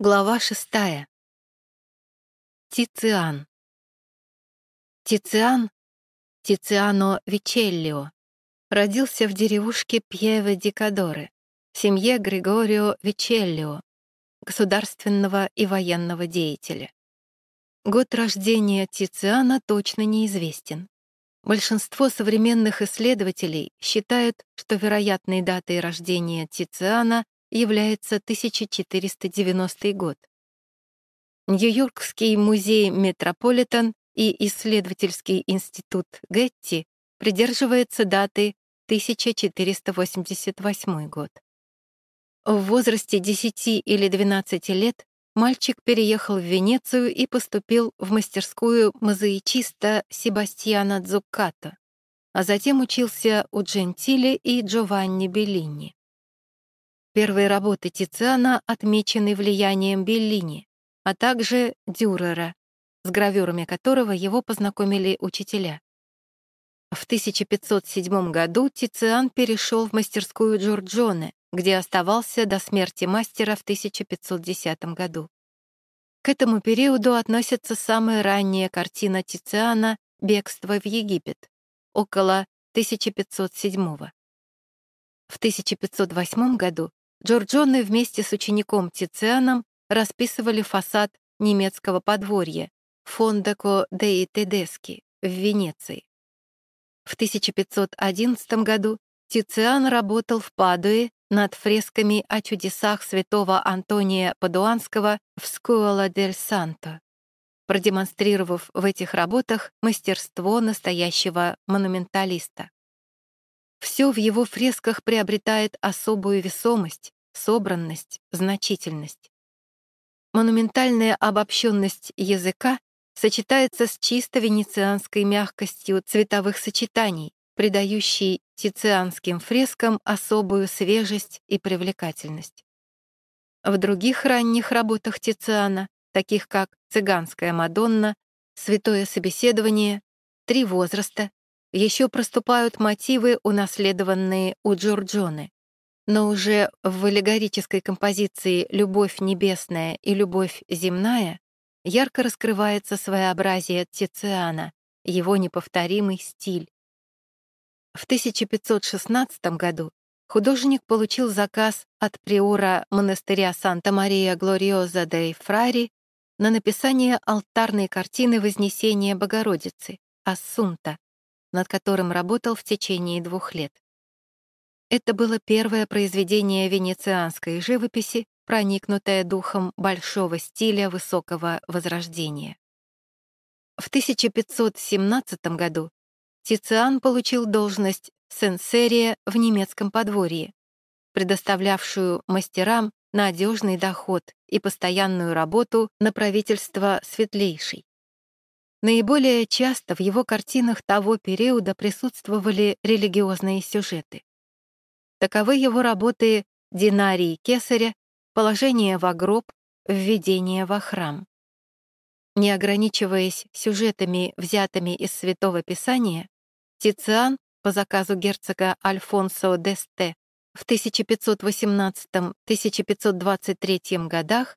Глава шестая. Тициан. Тициан, Тициано Вичеллио, родился в деревушке Пьеве ди Кадоре, в семье Григорио Вичеллио, государственного и военного деятеля. Год рождения Тициана точно неизвестен. Большинство современных исследователей считают, что вероятной датой рождения Тициана является 1490 год. Нью-Йоркский музей Метрополитен и исследовательский институт Гетти придерживается даты 1488 год. В возрасте 10 или 12 лет мальчик переехал в Венецию и поступил в мастерскую мозаичиста Себастьяна Дзуккато, а затем учился у Джентили и Джованни Беллини. Первые работы Тициана отмечены влиянием Беллини, а также Дюрера, с гравюрами которого его познакомили учителя. В 1507 году Тициан перешел в мастерскую Джорджоне, где оставался до смерти мастера в 1510 году. К этому периоду относится самая ранняя картина Тициана «Бегство в Египет» около 1507 В 1508 году Джорджоне вместе с учеником Тицианом расписывали фасад немецкого подворья Фондако деи Тедески в Венеции. В 1511 году Тициан работал в Падуе над фресками о чудесах святого Антония Падуанского в Скуола дель Санто, продемонстрировав в этих работах мастерство настоящего монументалиста. Все в его фресках приобретает особую весомость, собранность, значительность. Монументальная обобщенность языка сочетается с чисто венецианской мягкостью цветовых сочетаний, придающей тицианским фрескам особую свежесть и привлекательность. В других ранних работах Тициана, таких как «Цыганская Мадонна», «Святое собеседование», «Три возраста», еще проступают мотивы, унаследованные у Джорджоны. Но уже в аллегорической композиции «Любовь небесная» и «Любовь земная» ярко раскрывается своеобразие Тициана, его неповторимый стиль. В 1516 году художник получил заказ от приора монастыря Санта-Мария Глориоза де Фрари на написание алтарной картины Вознесения Богородицы «Ассунта», над которым работал в течение двух лет. Это было первое произведение венецианской живописи, проникнутое духом большого стиля высокого возрождения. В 1517 году Тициан получил должность сенсерия в немецком подворье, предоставлявшую мастерам надежный доход и постоянную работу на правительство светлейшей. Наиболее часто в его картинах того периода присутствовали религиозные сюжеты. Таковы его работы «Динарий Кесаря», «Положение во гроб», «Введение во храм». Не ограничиваясь сюжетами, взятыми из Святого Писания, Тициан по заказу герцога Альфонсо Десте в 1518-1523 годах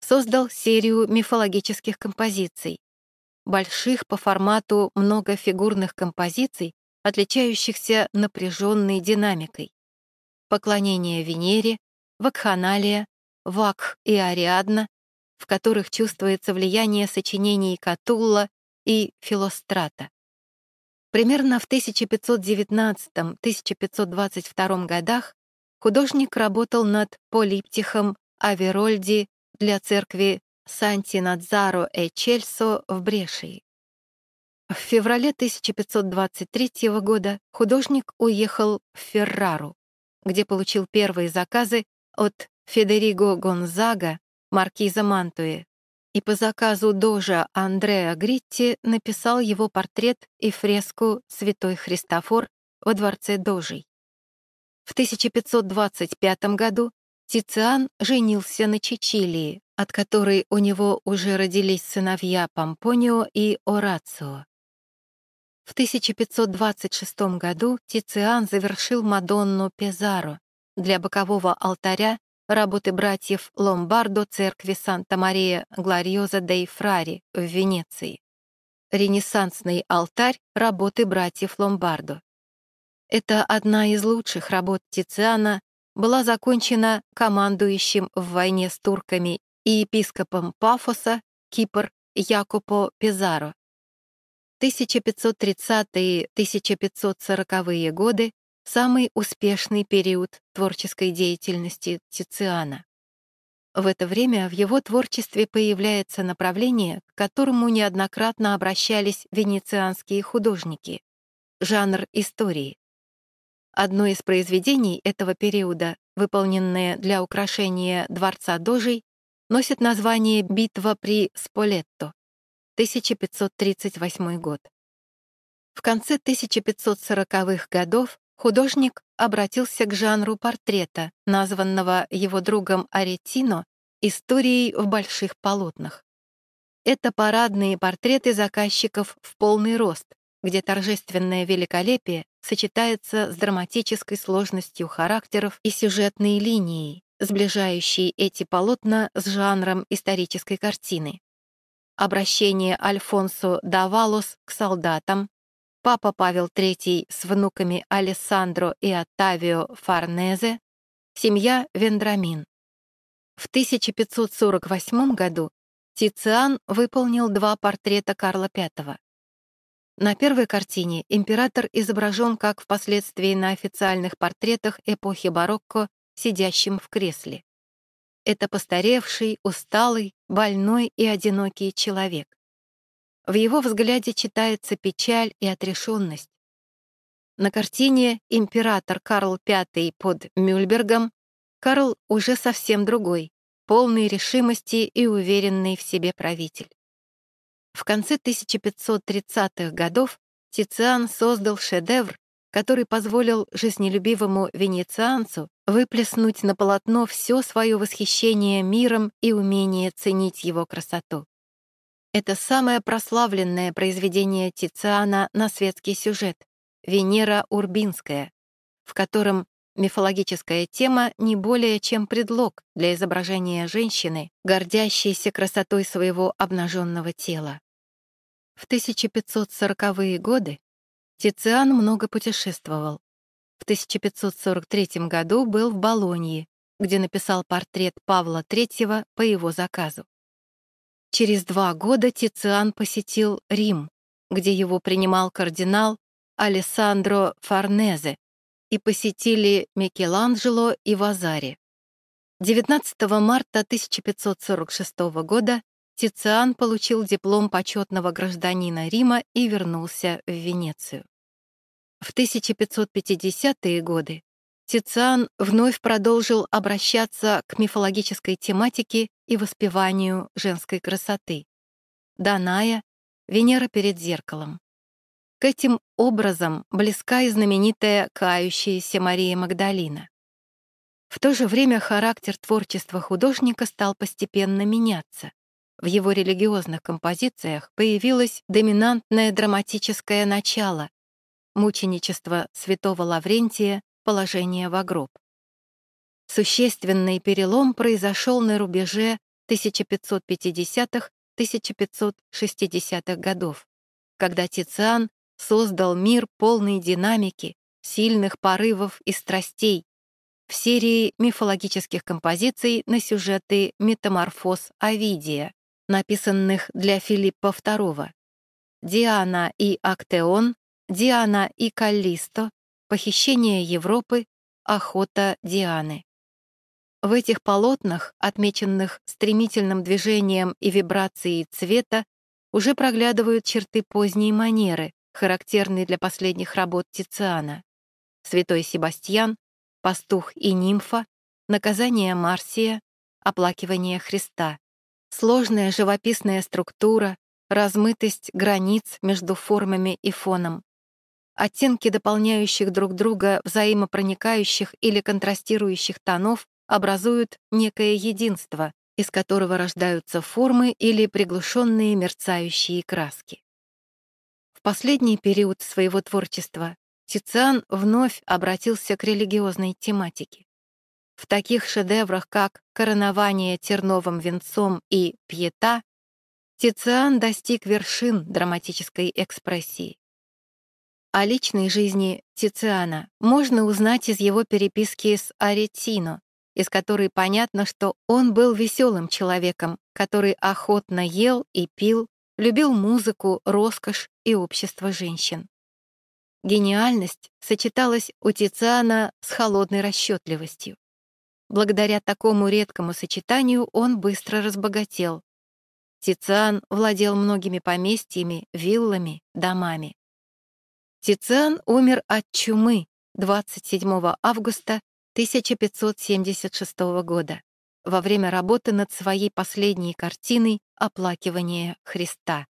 создал серию мифологических композиций, больших по формату многофигурных композиций, отличающихся напряженной динамикой. Поклонение Венере, Вакханалия, Вакх и Ариадна, в которых чувствуется влияние сочинений Катулла и Филострата. Примерно в 1519-1522 годах художник работал над полиптихом Аверольди для церкви Санти-Надзаро и Чельсо в Брешии. В феврале 1523 года художник уехал в Феррару, где получил первые заказы от Федериго Гонзага, маркиза Мантуи, и по заказу дожа Андреа Гритти написал его портрет и фреску «Святой Христофор» во дворце Дожей. В 1525 году Тициан женился на Чичилии, от которой у него уже родились сыновья Помпонио и Орацио. В 1526 году Тициан завершил Мадонну Пезаро для бокового алтаря работы братьев Ломбардо церкви Санта-Мария Глориоза дей Фрари в Венеции. Ренессансный алтарь работы братьев Ломбардо. Это одна из лучших работ Тициана, была закончена командующим в войне с турками и епископом Пафоса, Кипр, Якупо Пизаро. 1530-1540-е годы — самый успешный период творческой деятельности Тициана. В это время в его творчестве появляется направление, к которому неоднократно обращались венецианские художники — жанр истории. Одно из произведений этого периода, выполненное для украшения дворца Дожей, носит название «Битва при Сполетто», 1538 год. В конце 1540-х годов художник обратился к жанру портрета, названного его другом Аретино «Историей в больших полотнах». Это парадные портреты заказчиков в полный рост, где торжественное великолепие сочетается с драматической сложностью характеров и сюжетной линией, сближающей эти полотна с жанром исторической картины. Обращение Альфонсо Давалос к солдатам, папа Павел III с внуками Алессандро и Оттавио Фарнезе, семья Вендрамин. В 1548 году Тициан выполнил два портрета Карла V. На первой картине император изображен, как впоследствии на официальных портретах эпохи барокко, сидящим в кресле. Это постаревший, усталый, больной и одинокий человек. В его взгляде читается печаль и отрешенность. На картине «Император Карл V под Мюльбергом» Карл уже совсем другой, полный решимости и уверенный в себе правитель. В конце 1530-х годов Тициан создал шедевр, который позволил жизнелюбивому венецианцу выплеснуть на полотно все свое восхищение миром и умение ценить его красоту. Это самое прославленное произведение Тициана на светский сюжет «Венера Урбинская», в котором мифологическая тема не более чем предлог для изображения женщины, гордящейся красотой своего обнаженного тела. В 1540-е годы Тициан много путешествовал. В 1543 году был в Болонье, где написал портрет Павла III по его заказу. Через два года Тициан посетил Рим, где его принимал кардинал Алессандро Форнезе, и посетили Микеланджело и Вазари. 19 марта 1546 года Тициан получил диплом почетного гражданина Рима и вернулся в Венецию. В 1550-е годы Тициан вновь продолжил обращаться к мифологической тематике и воспеванию женской красоты. Даная, Венера перед зеркалом. К этим образом близка и знаменитая кающаяся Мария Магдалина. В то же время характер творчества художника стал постепенно меняться. В его религиозных композициях появилось доминантное драматическое начало — мученичество святого Лаврентия, положение в гроб. Существенный перелом произошел на рубеже 1550-1560-х годов, когда Тициан создал мир полный динамики, сильных порывов и страстей в серии мифологических композиций на сюжеты «Метаморфоз Овидия», написанных для Филиппа II. Диана и Актеон, Диана и Каллисто, Похищение Европы, Охота Дианы. В этих полотнах, отмеченных стремительным движением и вибрацией цвета, уже проглядывают черты поздней манеры, характерные для последних работ Тициана. Святой Себастьян, Пастух и нимфа, Наказание Марсия, Оплакивание Христа. Сложная живописная структура, размытость границ между формами и фоном. Оттенки дополняющих друг друга взаимопроникающих или контрастирующих тонов образуют некое единство, из которого рождаются формы или приглушенные мерцающие краски. В последний период своего творчества Тициан вновь обратился к религиозной тематике. В таких шедеврах, как «Коронование терновым венцом» и «Пьета» Тициан достиг вершин драматической экспрессии. О личной жизни Тициана можно узнать из его переписки с Аретино, из которой понятно, что он был веселым человеком, который охотно ел и пил, любил музыку, роскошь и общество женщин. Гениальность сочеталась у Тициана с холодной расчетливостью. Благодаря такому редкому сочетанию он быстро разбогател. Тициан владел многими поместьями, виллами, домами. Тициан умер от чумы 27 августа 1576 года во время работы над своей последней картиной «Оплакивание Христа».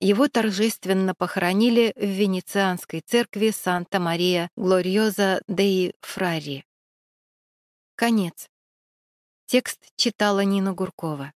Его торжественно похоронили в Венецианской церкви Санта-Мария Глориоза деи Фрари. Конец. Текст читала Нина Гуркова.